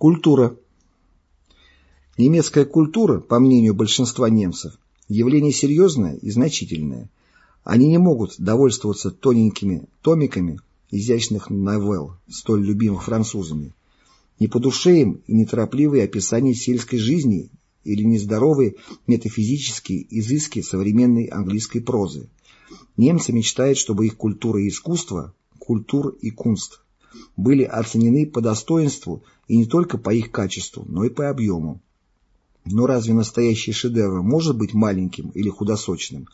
Культура. Немецкая культура, по мнению большинства немцев, явление серьезное и значительное. Они не могут довольствоваться тоненькими томиками изящных новелл, столь любимых французами. Не по душе им и неторопливые описания сельской жизни или нездоровые метафизические изыски современной английской прозы. Немцы мечтают, чтобы их культура и искусство, культур и кунст, были оценены по достоинству и не только по их качеству, но и по объему. Но разве настоящий шедевр может быть маленьким или худосочным?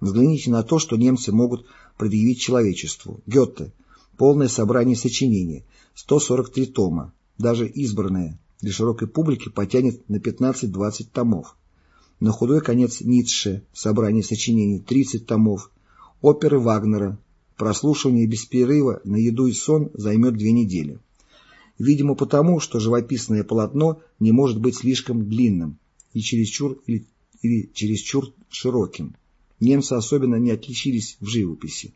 Взгляните на то, что немцы могут предъявить человечеству. Гетте. Полное собрание сочинений. 143 тома. Даже избранное для широкой публики потянет на 15-20 томов. На худой конец Ницше. Собрание сочинений. 30 томов. Оперы Вагнера. Прослушивание без перерыва на еду и сон займет две недели видимо потому, что живописное полотно не может быть слишком длинным и чересчур, или, или чересчур широким. Немцы особенно не отличились в живописи,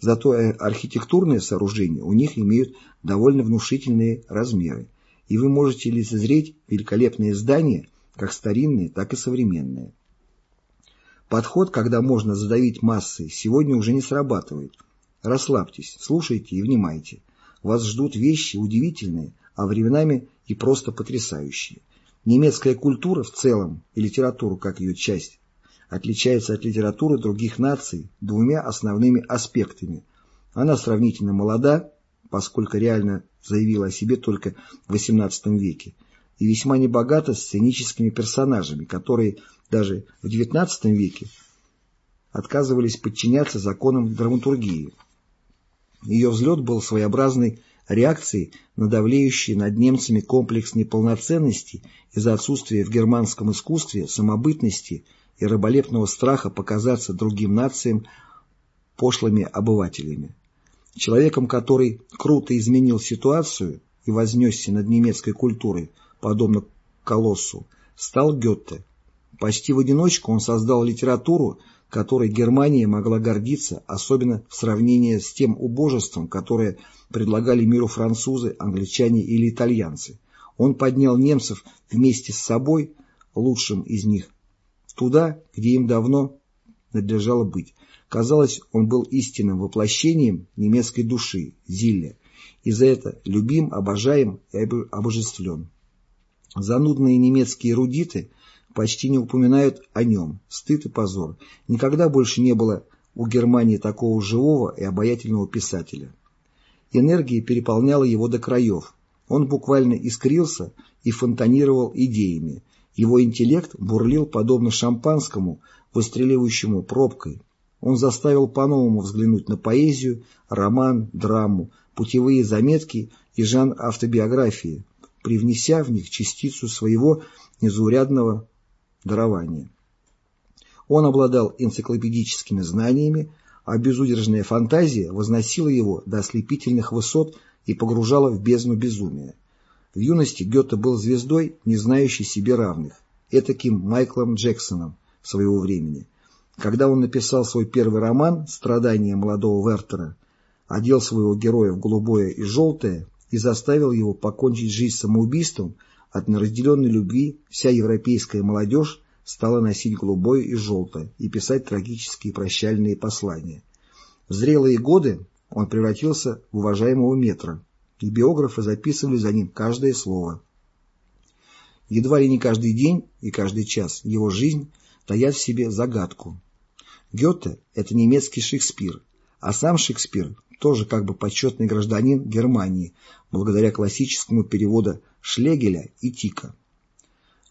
зато э, архитектурные сооружения у них имеют довольно внушительные размеры, и вы можете лицезреть великолепные здания, как старинные, так и современные. Подход, когда можно задавить массы, сегодня уже не срабатывает. Расслабьтесь, слушайте и внимайте вас ждут вещи удивительные, а временами и просто потрясающие. Немецкая культура в целом, и литература как ее часть, отличается от литературы других наций двумя основными аспектами. Она сравнительно молода, поскольку реально заявила о себе только в XVIII веке, и весьма небогата сценическими персонажами, которые даже в XIX веке отказывались подчиняться законам драматургии. Ее взлет был своеобразной реакцией на давлеющий над немцами комплекс неполноценности из-за отсутствия в германском искусстве самобытности и раболепного страха показаться другим нациям пошлыми обывателями. Человеком, который круто изменил ситуацию и вознесся над немецкой культурой, подобно колоссу, стал Гетте. Почти в одиночку он создал литературу, которой Германия могла гордиться, особенно в сравнении с тем убожеством, которое предлагали миру французы, англичане или итальянцы. Он поднял немцев вместе с собой, лучшим из них, туда, где им давно надлежало быть. Казалось, он был истинным воплощением немецкой души, Зилля, и за это любим, обожаем и обожествлен. Занудные немецкие эрудиты почти не упоминают о нем. Стыд и позор. Никогда больше не было у Германии такого живого и обаятельного писателя. Энергия переполняла его до краев. Он буквально искрился и фонтанировал идеями. Его интеллект бурлил подобно шампанскому, выстреливающему пробкой. Он заставил по-новому взглянуть на поэзию, роман, драму, путевые заметки и жанр автобиографии, привнеся в них частицу своего незаурядного дарования. Он обладал энциклопедическими знаниями, а безудержная фантазия возносила его до ослепительных высот и погружала в бездну безумия. В юности Гёте был звездой, не знающей себе равных, этаким Майклом Джексоном своего времени. Когда он написал свой первый роман «Страдания молодого Вертера», одел своего героя в голубое и желтое и заставил его покончить жизнь самоубийством – от неразделенной любви вся европейская молодежь стала носить голубое и желтое и писать трагические прощальные послания. В зрелые годы он превратился в уважаемого метра, и биографы записывали за ним каждое слово. Едва ли не каждый день и каждый час его жизнь таят в себе загадку. Гёте – это немецкий Шекспир, а сам Шекспир тоже как бы почетный гражданин Германии, благодаря классическому переводу Шлегеля и Тика.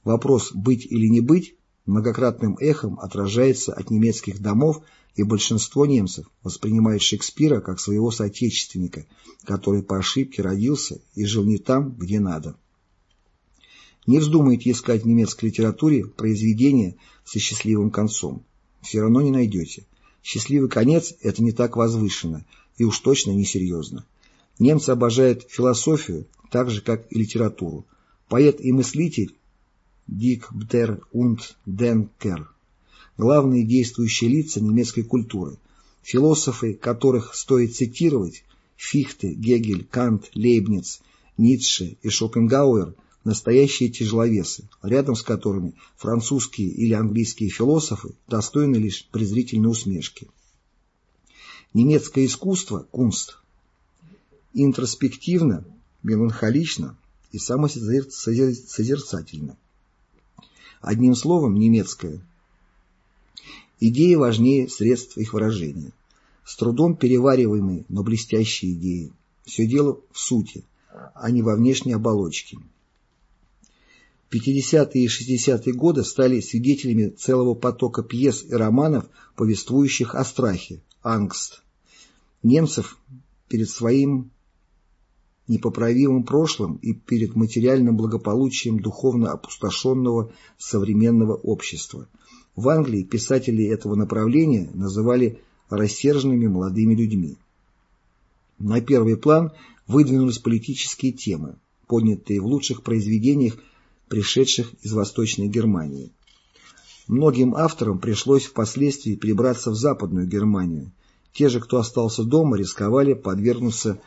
Вопрос «быть или не быть» многократным эхом отражается от немецких домов, и большинство немцев воспринимает Шекспира как своего соотечественника, который по ошибке родился и жил не там, где надо. Не вздумайте искать в немецкой литературе произведения со счастливым концом. Все равно не найдете. Счастливый конец – это не так возвышенно и уж точно не серьезно. Немцы обожают философию так же, как и литературу. Поэт и мыслитель Дик Бтер und Денкер – главные действующие лица немецкой культуры, философы, которых стоит цитировать – Фихте, Гегель, Кант, Лейбниц Ницше и Шопенгауэр – настоящие тяжеловесы, рядом с которыми французские или английские философы достойны лишь презрительной усмешки. Немецкое искусство – кунст. Интроспективно, меланхолично и самосозерцательно. Одним словом, немецкое. Идеи важнее средств их выражения. С трудом перевариваемые, но блестящие идеи. Все дело в сути, а не во внешней оболочке. 50-е и 60-е годы стали свидетелями целого потока пьес и романов, повествующих о страхе, ангст. Немцев перед своим непоправимым прошлым и перед материальным благополучием духовно опустошенного современного общества. В Англии писатели этого направления называли рассерженными молодыми людьми. На первый план выдвинулись политические темы, поднятые в лучших произведениях, пришедших из Восточной Германии. Многим авторам пришлось впоследствии перебраться в Западную Германию. Те же, кто остался дома, рисковали подвергнуться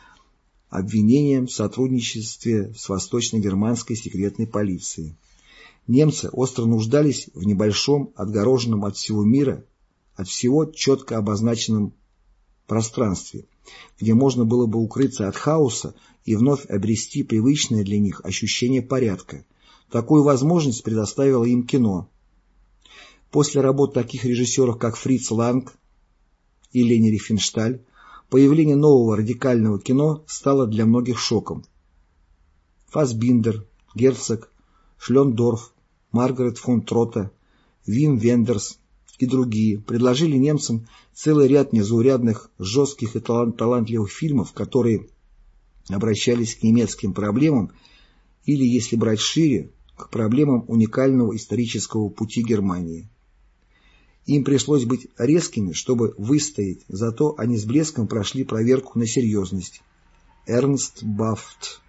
обвинениям в сотрудничестве с восточно-германской секретной полицией. Немцы остро нуждались в небольшом, отгороженном от всего мира, от всего четко обозначенном пространстве, где можно было бы укрыться от хаоса и вновь обрести привычное для них ощущение порядка. Такую возможность предоставило им кино. После работ таких режиссеров, как Фриц Ланг и Лени Рифеншталь, появление нового радикального кино стало для многих шоком. Фасбиндер, Герцог, Шлендорф, Маргарет фон Трота, Вим Вендерс и другие предложили немцам целый ряд незаурядных, жестких и талантливых фильмов, которые обращались к немецким проблемам или, если брать шире, к проблемам уникального исторического пути Германии. Им пришлось быть резкими, чтобы выстоять, зато они с блеском прошли проверку на серьезность. Эрнст Бафт